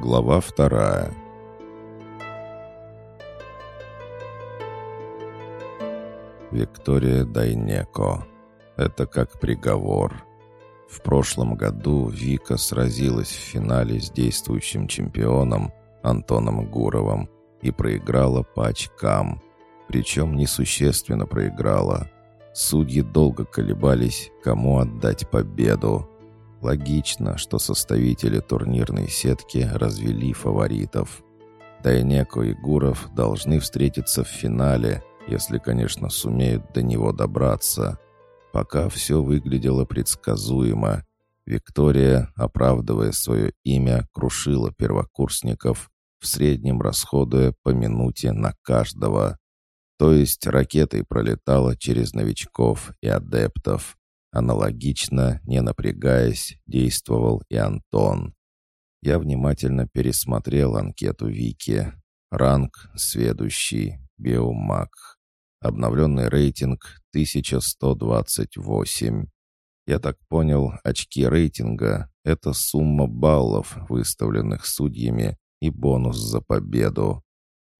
Глава вторая. Виктория Дайнеко. Это как приговор. В прошлом году Вика сразилась в финале с действующим чемпионом Антоном Гуровым и проиграла по очкам. Причем несущественно проиграла. Судьи долго колебались, кому отдать победу. Логично, что составители турнирной сетки развели фаворитов. Дайнеко и Гуров должны встретиться в финале, если, конечно, сумеют до него добраться. Пока все выглядело предсказуемо. Виктория, оправдывая свое имя, крушила первокурсников, в среднем расходуя по минуте на каждого. То есть ракетой пролетала через новичков и адептов. Аналогично, не напрягаясь, действовал и Антон. Я внимательно пересмотрел анкету Вики. Ранг «Сведущий», «Биомаг». Обновленный рейтинг 1128. Я так понял, очки рейтинга — это сумма баллов, выставленных судьями, и бонус за победу.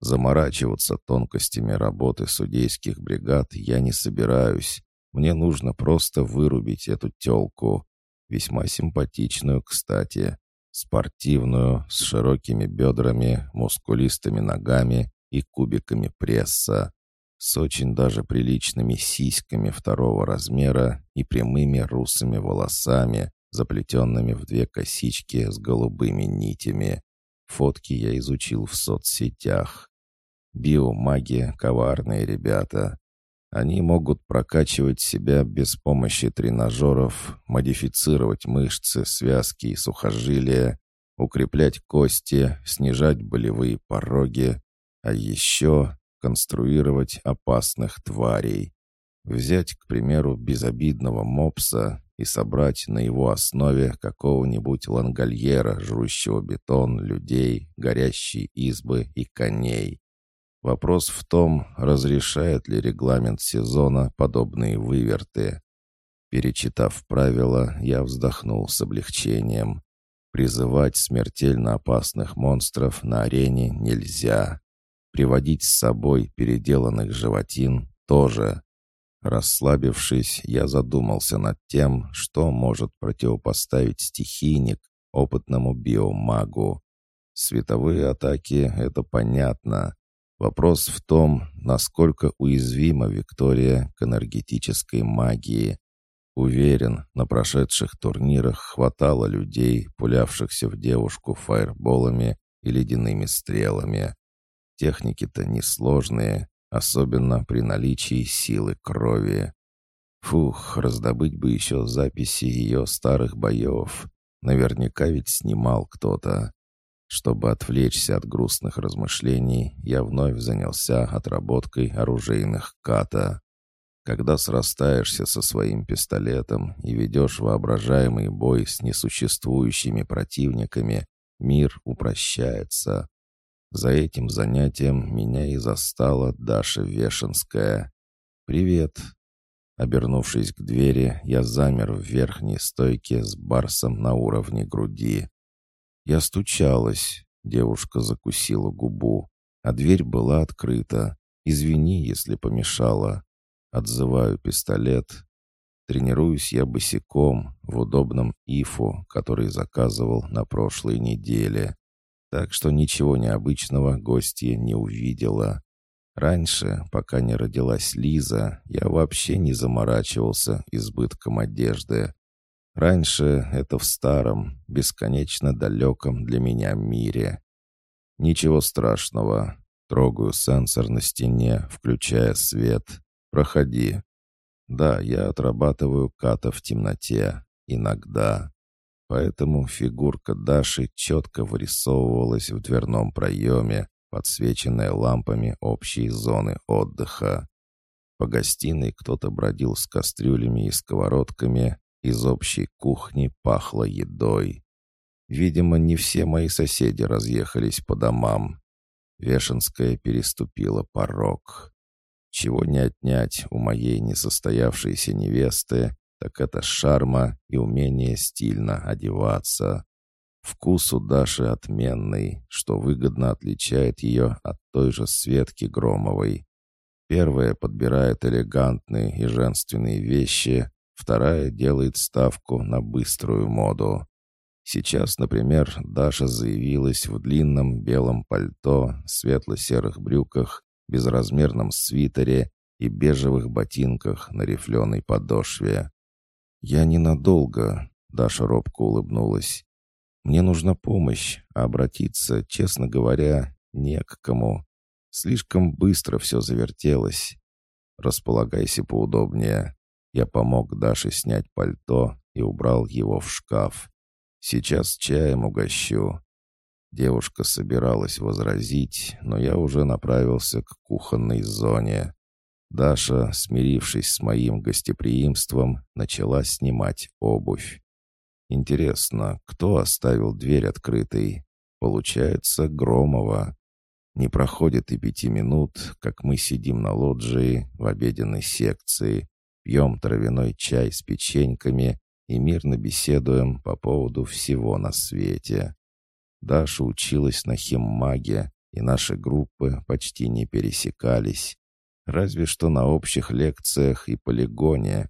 Заморачиваться тонкостями работы судейских бригад я не собираюсь. Мне нужно просто вырубить эту телку. Весьма симпатичную, кстати. Спортивную, с широкими бедрами, мускулистыми ногами и кубиками пресса. С очень даже приличными сиськами второго размера и прямыми русыми волосами, заплетенными в две косички с голубыми нитями. Фотки я изучил в соцсетях. Биомаги — коварные ребята. Они могут прокачивать себя без помощи тренажеров, модифицировать мышцы, связки и сухожилия, укреплять кости, снижать болевые пороги, а еще конструировать опасных тварей. Взять, к примеру, безобидного мопса и собрать на его основе какого-нибудь лангольера, жрущего бетон, людей, горящие избы и коней. Вопрос в том, разрешает ли регламент сезона подобные выверты. Перечитав правила, я вздохнул с облегчением. Призывать смертельно опасных монстров на арене нельзя. Приводить с собой переделанных животин тоже. Расслабившись, я задумался над тем, что может противопоставить стихийник опытному биомагу. Световые атаки — это понятно. Вопрос в том, насколько уязвима Виктория к энергетической магии. Уверен, на прошедших турнирах хватало людей, пулявшихся в девушку фаерболами и ледяными стрелами. Техники-то несложные, особенно при наличии силы крови. Фух, раздобыть бы еще записи ее старых боев. Наверняка ведь снимал кто-то. Чтобы отвлечься от грустных размышлений, я вновь занялся отработкой оружейных ката. Когда срастаешься со своим пистолетом и ведешь воображаемый бой с несуществующими противниками, мир упрощается. За этим занятием меня и застала Даша Вешенская. «Привет!» Обернувшись к двери, я замер в верхней стойке с барсом на уровне груди. Я стучалась. Девушка закусила губу, а дверь была открыта. Извини, если помешала. Отзываю пистолет. Тренируюсь я босиком в удобном ифу, который заказывал на прошлой неделе. Так что ничего необычного гостья не увидела. Раньше, пока не родилась Лиза, я вообще не заморачивался избытком одежды. Раньше это в старом, бесконечно далеком для меня мире. Ничего страшного. Трогаю сенсор на стене, включая свет. Проходи. Да, я отрабатываю ката в темноте. Иногда. Поэтому фигурка Даши четко вырисовывалась в дверном проеме, подсвеченная лампами общей зоны отдыха. По гостиной кто-то бродил с кастрюлями и сковородками, из общей кухни пахло едой. Видимо, не все мои соседи разъехались по домам. Вешенская переступила порог. Чего не отнять у моей несостоявшейся невесты, так это шарма и умение стильно одеваться. Вкус у Даши отменный, что выгодно отличает ее от той же Светки Громовой. Первая подбирает элегантные и женственные вещи, вторая делает ставку на быструю моду. Сейчас, например, Даша заявилась в длинном белом пальто, светло-серых брюках, безразмерном свитере и бежевых ботинках на рифленой подошве. «Я ненадолго», — Даша робко улыбнулась. «Мне нужна помощь, а обратиться, честно говоря, не к кому. Слишком быстро все завертелось. Располагайся поудобнее». Я помог Даше снять пальто и убрал его в шкаф. Сейчас чаем угощу». Девушка собиралась возразить, но я уже направился к кухонной зоне. Даша, смирившись с моим гостеприимством, начала снимать обувь. Интересно, кто оставил дверь открытой? Получается, Громова. Не проходит и пяти минут, как мы сидим на лоджии в обеденной секции, пьем травяной чай с печеньками и мирно беседуем по поводу всего на свете. Даша училась на химмаге, и наши группы почти не пересекались. Разве что на общих лекциях и полигоне.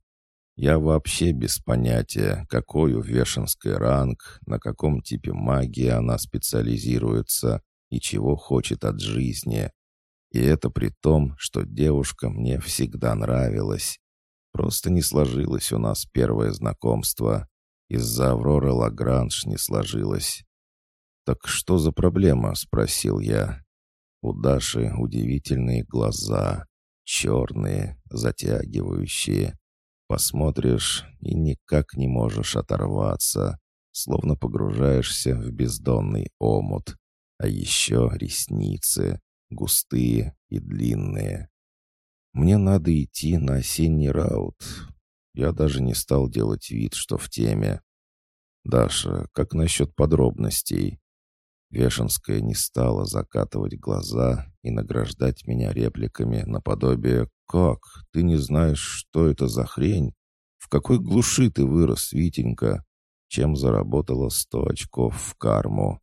Я вообще без понятия, какой у Вешенской ранг, на каком типе магии она специализируется и чего хочет от жизни. И это при том, что девушка мне всегда нравилась. Просто не сложилось у нас первое знакомство. Из-за Авроры Лагранж не сложилось. «Так что за проблема?» — спросил я. У Даши удивительные глаза, черные, затягивающие. Посмотришь и никак не можешь оторваться, словно погружаешься в бездонный омут. А еще ресницы, густые и длинные. Мне надо идти на осенний раут. Я даже не стал делать вид, что в теме. «Даша, как насчет подробностей?» Вешенская не стала закатывать глаза и награждать меня репликами наподобие «Как? Ты не знаешь, что это за хрень? В какой глуши ты вырос, Витенька?» чем заработала сто очков в карму.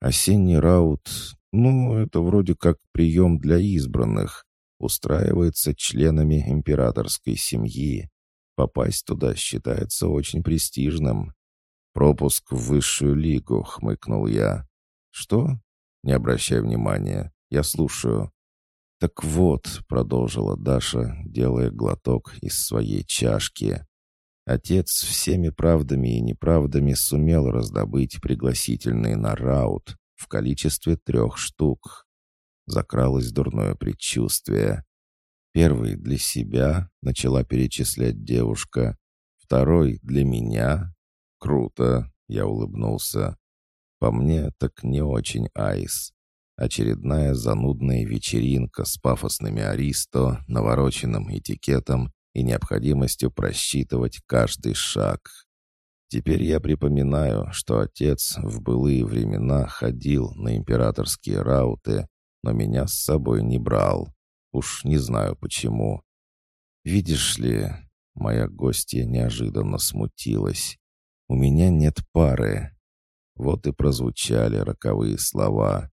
Осенний раут, ну, это вроде как прием для избранных устраивается членами императорской семьи. Попасть туда считается очень престижным. Пропуск в высшую лигу, хмыкнул я. Что? Не обращай внимания. Я слушаю. Так вот, продолжила Даша, делая глоток из своей чашки. Отец всеми правдами и неправдами сумел раздобыть пригласительные на раут в количестве трех штук закралось дурное предчувствие. Первый для себя, начала перечислять девушка. Второй для меня. Круто, я улыбнулся. По мне, так не очень айс. Очередная занудная вечеринка с пафосными аристо, навороченным этикетом и необходимостью просчитывать каждый шаг. Теперь я припоминаю, что отец в былые времена ходил на императорские рауты но меня с собой не брал. Уж не знаю почему. Видишь ли, моя гостья неожиданно смутилась. У меня нет пары. Вот и прозвучали роковые слова.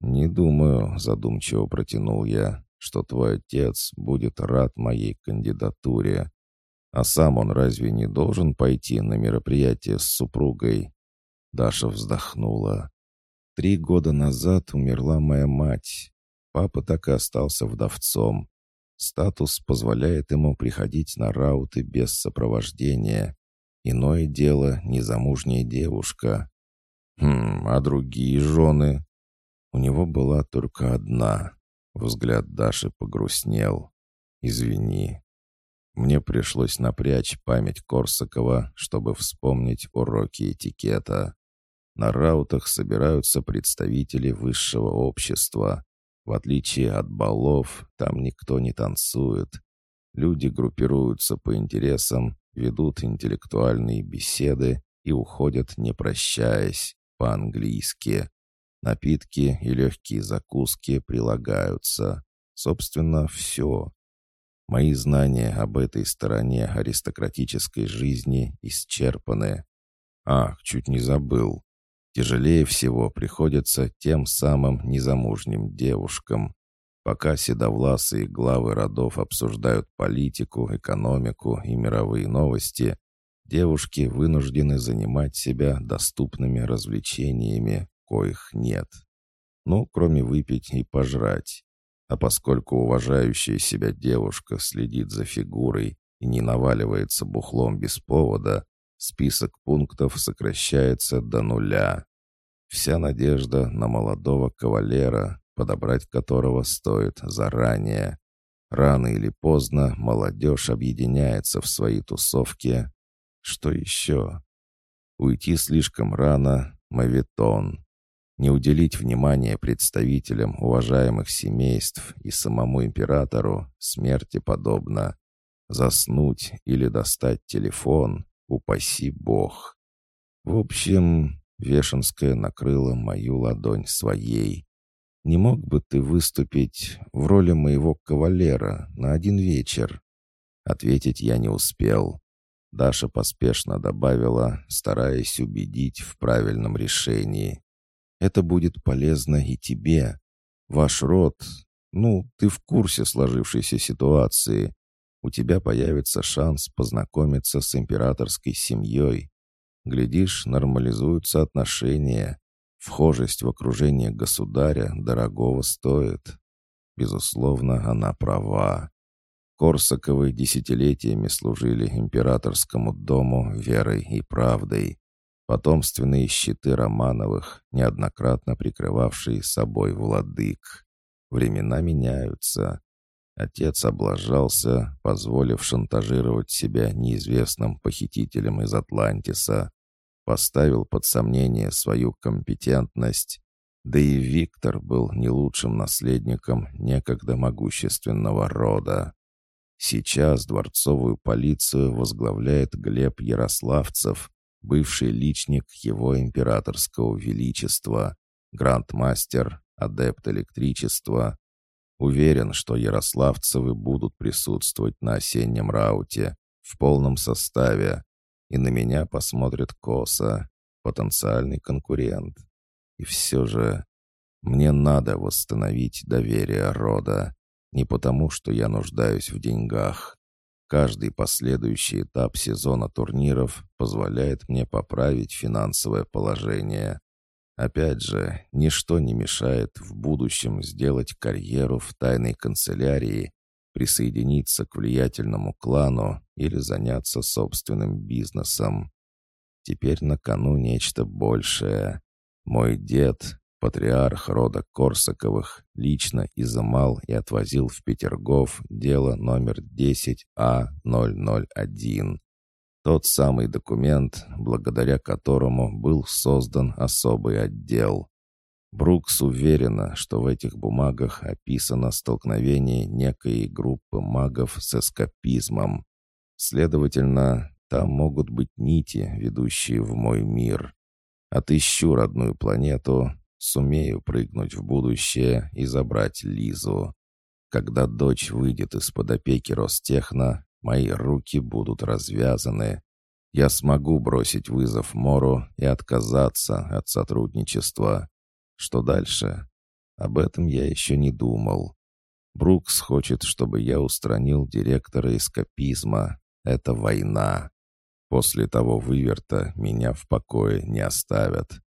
«Не думаю», — задумчиво протянул я, «что твой отец будет рад моей кандидатуре. А сам он разве не должен пойти на мероприятие с супругой?» Даша вздохнула. Три года назад умерла моя мать. Папа так и остался вдовцом. Статус позволяет ему приходить на рауты без сопровождения. Иное дело незамужняя девушка. Хм, а другие жены? У него была только одна. Взгляд Даши погрустнел. «Извини. Мне пришлось напрячь память Корсакова, чтобы вспомнить уроки этикета. На раутах собираются представители высшего общества. В отличие от балов, там никто не танцует. Люди группируются по интересам, ведут интеллектуальные беседы и уходят, не прощаясь, по-английски. Напитки и легкие закуски прилагаются. Собственно, все. Мои знания об этой стороне аристократической жизни исчерпаны. Ах, чуть не забыл. Тяжелее всего приходится тем самым незамужним девушкам. Пока седовласые главы родов обсуждают политику, экономику и мировые новости, девушки вынуждены занимать себя доступными развлечениями, коих нет. Ну, кроме выпить и пожрать. А поскольку уважающая себя девушка следит за фигурой и не наваливается бухлом без повода, список пунктов сокращается до нуля. Вся надежда на молодого кавалера, подобрать которого стоит заранее. Рано или поздно молодежь объединяется в свои тусовки. Что еще? Уйти слишком рано — мавитон. Не уделить внимания представителям уважаемых семейств и самому императору смерти подобно. Заснуть или достать телефон — упаси бог. В общем, Вешенская накрыла мою ладонь своей. «Не мог бы ты выступить в роли моего кавалера на один вечер?» Ответить я не успел. Даша поспешно добавила, стараясь убедить в правильном решении. «Это будет полезно и тебе. Ваш род... Ну, ты в курсе сложившейся ситуации. У тебя появится шанс познакомиться с императорской семьей. Глядишь, нормализуются отношения. Вхожесть в окружение государя дорогого стоит. Безусловно, она права. Корсаковы десятилетиями служили императорскому дому верой и правдой. Потомственные щиты Романовых, неоднократно прикрывавшие собой владык. Времена меняются. Отец облажался, позволив шантажировать себя неизвестным похитителем из Атлантиса. Поставил под сомнение свою компетентность. Да и Виктор был не лучшим наследником некогда могущественного рода. Сейчас дворцовую полицию возглавляет Глеб Ярославцев, бывший личник его императорского величества, грандмастер, адепт электричества, Уверен, что ярославцевы будут присутствовать на осеннем рауте в полном составе, и на меня посмотрит косо, потенциальный конкурент. И все же мне надо восстановить доверие рода, не потому, что я нуждаюсь в деньгах. Каждый последующий этап сезона турниров позволяет мне поправить финансовое положение. Опять же, ничто не мешает в будущем сделать карьеру в тайной канцелярии, присоединиться к влиятельному клану или заняться собственным бизнесом. Теперь на кону нечто большее. Мой дед, патриарх рода Корсаковых, лично изымал и отвозил в Петергоф дело номер 10А001, тот самый документ, благодаря которому был создан особый отдел. Брукс уверена, что в этих бумагах описано столкновение некой группы магов с эскапизмом. Следовательно, там могут быть нити, ведущие в мой мир. Отыщу родную планету, сумею прыгнуть в будущее и забрать Лизу. Когда дочь выйдет из-под опеки Ростехна, Мои руки будут развязаны. Я смогу бросить вызов Мору и отказаться от сотрудничества. Что дальше? Об этом я еще не думал. Брукс хочет, чтобы я устранил директора эскапизма. Это война. После того выверта меня в покое не оставят.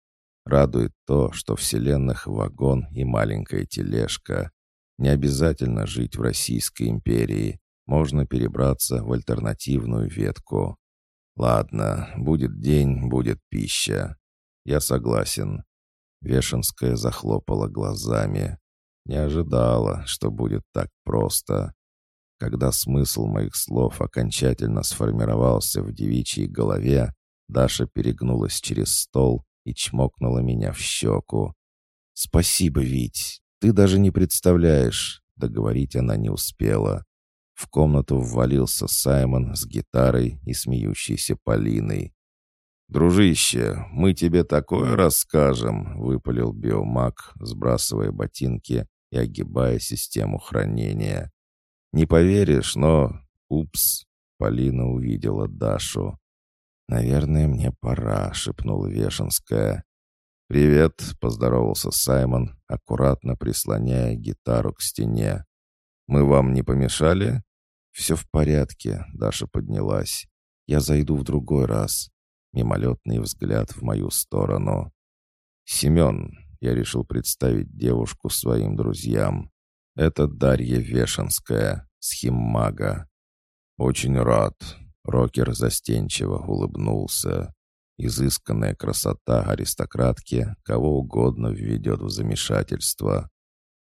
Радует то, что вселенных вагон и маленькая тележка. Не обязательно жить в Российской империи можно перебраться в альтернативную ветку. Ладно, будет день, будет пища. Я согласен. Вешенская захлопала глазами. Не ожидала, что будет так просто. Когда смысл моих слов окончательно сформировался в девичьей голове, Даша перегнулась через стол и чмокнула меня в щеку. «Спасибо, Вить. Ты даже не представляешь». Договорить она не успела. В комнату ввалился Саймон с гитарой и смеющейся Полиной. «Дружище, мы тебе такое расскажем», — выпалил биомаг, сбрасывая ботинки и огибая систему хранения. «Не поверишь, но...» «Упс!» — Полина увидела Дашу. «Наверное, мне пора», — шепнула Вешенская. «Привет», — поздоровался Саймон, аккуратно прислоняя гитару к стене. «Мы вам не помешали?» «Все в порядке», — Даша поднялась. «Я зайду в другой раз». Мимолетный взгляд в мою сторону. «Семен», — я решил представить девушку своим друзьям. «Это Дарья Вешенская, схиммага». «Очень рад», — рокер застенчиво улыбнулся. Изысканная красота аристократки кого угодно введет в замешательство.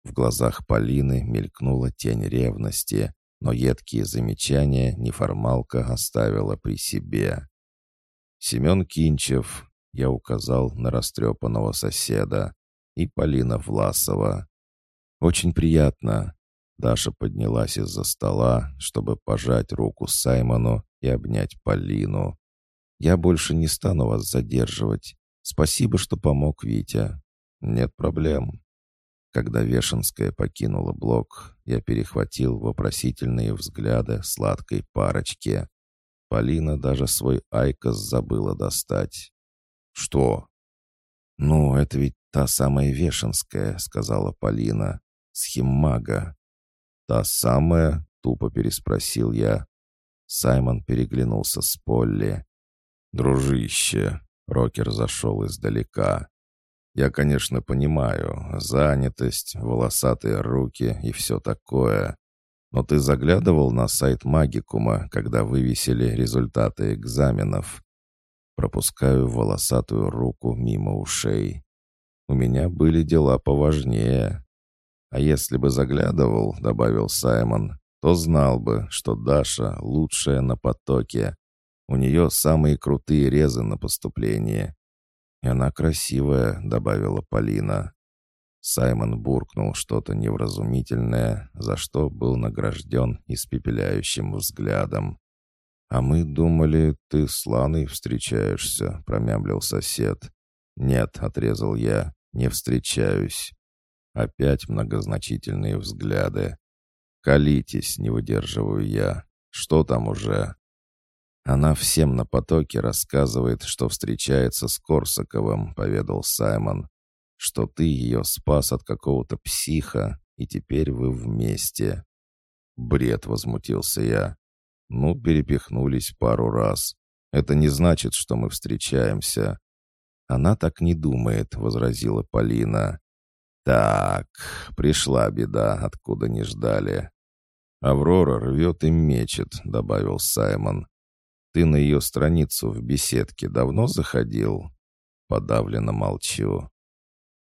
В глазах Полины мелькнула тень ревности, но едкие замечания неформалка оставила при себе. Семен Кинчев, я указал на растрепанного соседа, и Полина Власова. «Очень приятно». Даша поднялась из-за стола, чтобы пожать руку Саймону и обнять Полину. «Я больше не стану вас задерживать. Спасибо, что помог, Витя». «Нет проблем». Когда Вешенская покинула блок, я перехватил вопросительные взгляды сладкой парочки. Полина даже свой айкос забыла достать. «Что?» «Ну, это ведь та самая Вешенская», — сказала Полина. «Схиммага». «Та самая?» — тупо переспросил я. Саймон переглянулся с Полли. «Дружище!» — Рокер зашел издалека. Я, конечно, понимаю, занятость, волосатые руки и все такое. Но ты заглядывал на сайт Магикума, когда вывесили результаты экзаменов? Пропускаю волосатую руку мимо ушей. У меня были дела поважнее. А если бы заглядывал, добавил Саймон, то знал бы, что Даша лучшая на потоке. У нее самые крутые резы на поступление. «И она красивая», — добавила Полина. Саймон буркнул что-то невразумительное, за что был награжден испепеляющим взглядом. «А мы думали, ты с Ланой встречаешься», — промямлил сосед. «Нет», — отрезал я, — «не встречаюсь». Опять многозначительные взгляды. «Колитесь», — не выдерживаю я. «Что там уже?» «Она всем на потоке рассказывает, что встречается с Корсаковым», — поведал Саймон. «Что ты ее спас от какого-то психа, и теперь вы вместе». «Бред», — возмутился я. «Ну, перепихнулись пару раз. Это не значит, что мы встречаемся». «Она так не думает», — возразила Полина. «Так, пришла беда, откуда не ждали». «Аврора рвет и мечет», — добавил Саймон. «Ты на ее страницу в беседке давно заходил?» Подавленно молчу.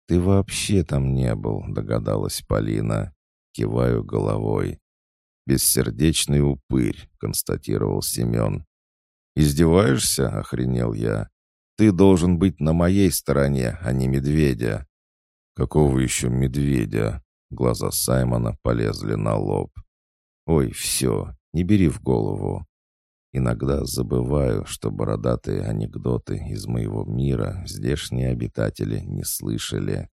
«Ты вообще там не был», — догадалась Полина. Киваю головой. «Бессердечный упырь», — констатировал Семен. «Издеваешься?» — охренел я. «Ты должен быть на моей стороне, а не медведя». «Какого еще медведя?» Глаза Саймона полезли на лоб. «Ой, все, не бери в голову. Иногда забываю, что бородатые анекдоты из моего мира здешние обитатели не слышали.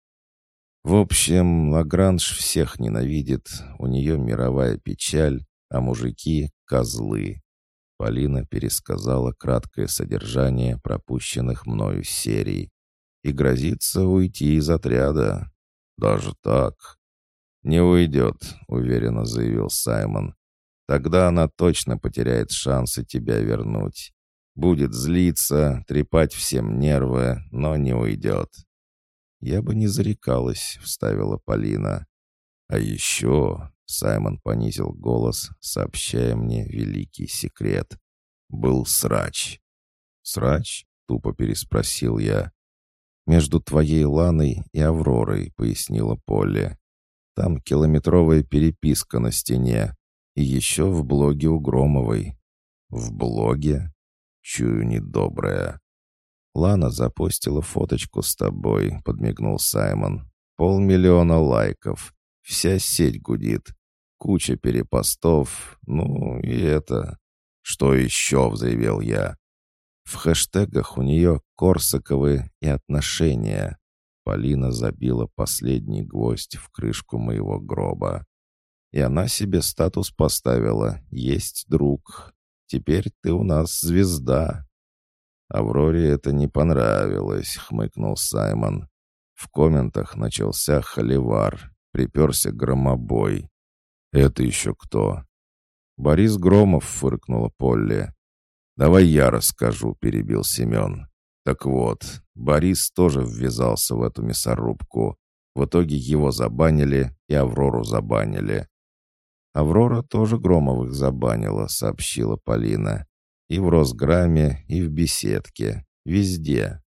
В общем, Лагранж всех ненавидит, у нее мировая печаль, а мужики — козлы. Полина пересказала краткое содержание пропущенных мною серий и грозится уйти из отряда. Даже так? «Не уйдет», — уверенно заявил Саймон. Тогда она точно потеряет шансы тебя вернуть. Будет злиться, трепать всем нервы, но не уйдет. «Я бы не зарекалась», — вставила Полина. «А еще...» — Саймон понизил голос, сообщая мне великий секрет. «Был срач». «Срач?» — тупо переспросил я. «Между твоей Ланой и Авророй», — пояснила Полли. «Там километровая переписка на стене, и еще в блоге у Громовой. В блоге? Чую недоброе. Лана запостила фоточку с тобой, подмигнул Саймон. Полмиллиона лайков. Вся сеть гудит. Куча перепостов. Ну и это... Что еще, взревел я. В хэштегах у нее Корсаковы и отношения. Полина забила последний гвоздь в крышку моего гроба. И она себе статус поставила «Есть друг». Теперь ты у нас звезда». «Авроре это не понравилось», — хмыкнул Саймон. В комментах начался холивар, приперся громобой. «Это еще кто?» «Борис Громов», — фыркнула Полли. «Давай я расскажу», — перебил Семен. «Так вот, Борис тоже ввязался в эту мясорубку. В итоге его забанили и Аврору забанили. «Аврора тоже Громовых забанила», — сообщила Полина. «И в Росграме, и в беседке. Везде».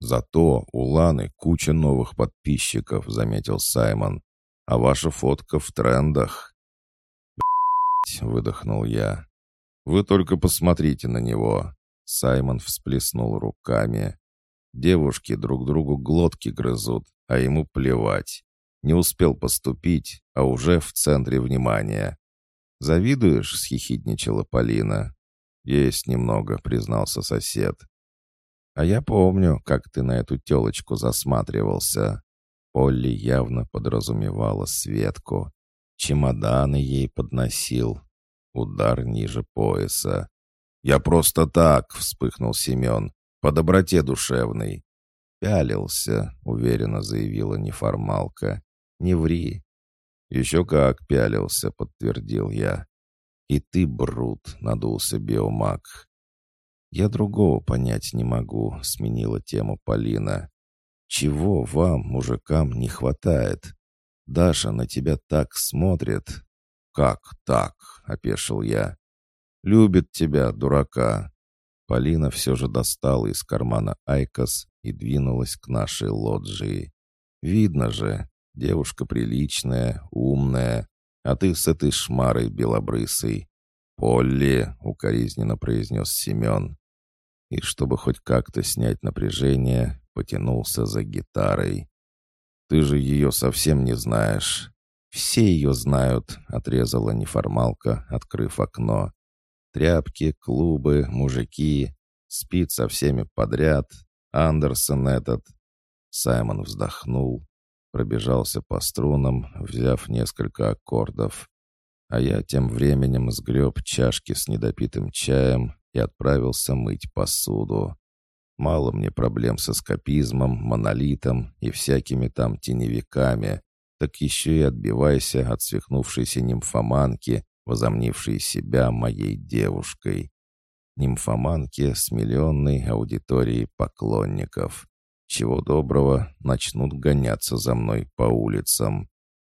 «Зато у Ланы куча новых подписчиков», — заметил Саймон. «А ваша фотка в трендах». выдохнул я. «Вы только посмотрите на него». Саймон всплеснул руками. Девушки друг другу глотки грызут, а ему плевать. Не успел поступить, а уже в центре внимания. «Завидуешь?» — схихидничала Полина. «Есть немного», — признался сосед. «А я помню, как ты на эту телочку засматривался». Полли явно подразумевала Светку. Чемоданы ей подносил. Удар ниже пояса. «Я просто так!» — вспыхнул Семен. «По доброте душевной». «Пялился», — уверенно заявила неформалка. Не ври». «Еще как пялился», — подтвердил я. «И ты, Брут», — надулся биомаг. «Я другого понять не могу», — сменила тему Полина. «Чего вам, мужикам, не хватает? Даша на тебя так смотрит». «Как так?» — опешил я. «Любит тебя, дурака». Полина все же достала из кармана IQOS и двинулась к нашей лоджии. «Видно же, Девушка приличная, умная, а ты с этой шмарой белобрысой. «Полли!» — укоризненно произнес Семен. И чтобы хоть как-то снять напряжение, потянулся за гитарой. «Ты же ее совсем не знаешь». «Все ее знают», — отрезала неформалка, открыв окно. «Тряпки, клубы, мужики. Спит со всеми подряд. Андерсон этот». Саймон вздохнул, пробежался по струнам, взяв несколько аккордов. А я тем временем сгреб чашки с недопитым чаем и отправился мыть посуду. Мало мне проблем с эскапизмом, монолитом и всякими там теневиками, так еще и отбивайся от свихнувшейся нимфоманки, возомнившей себя моей девушкой. Нимфоманки с миллионной аудиторией поклонников. Чего доброго, начнут гоняться за мной по улицам.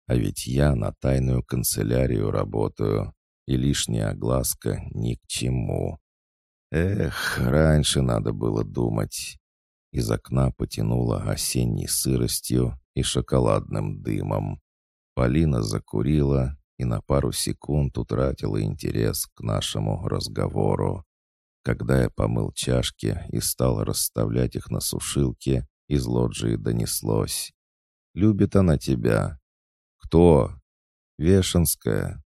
А ведь я на тайную канцелярию работаю, и лишняя огласка ни к чему. Эх, раньше надо было думать. Из окна потянуло осенней сыростью и шоколадным дымом. Полина закурила и на пару секунд утратила интерес к нашему разговору. Когда я помыл чашки и стал расставлять их на сушилке, из лоджии донеслось. «Любит она тебя». «Кто?» «Вешенская».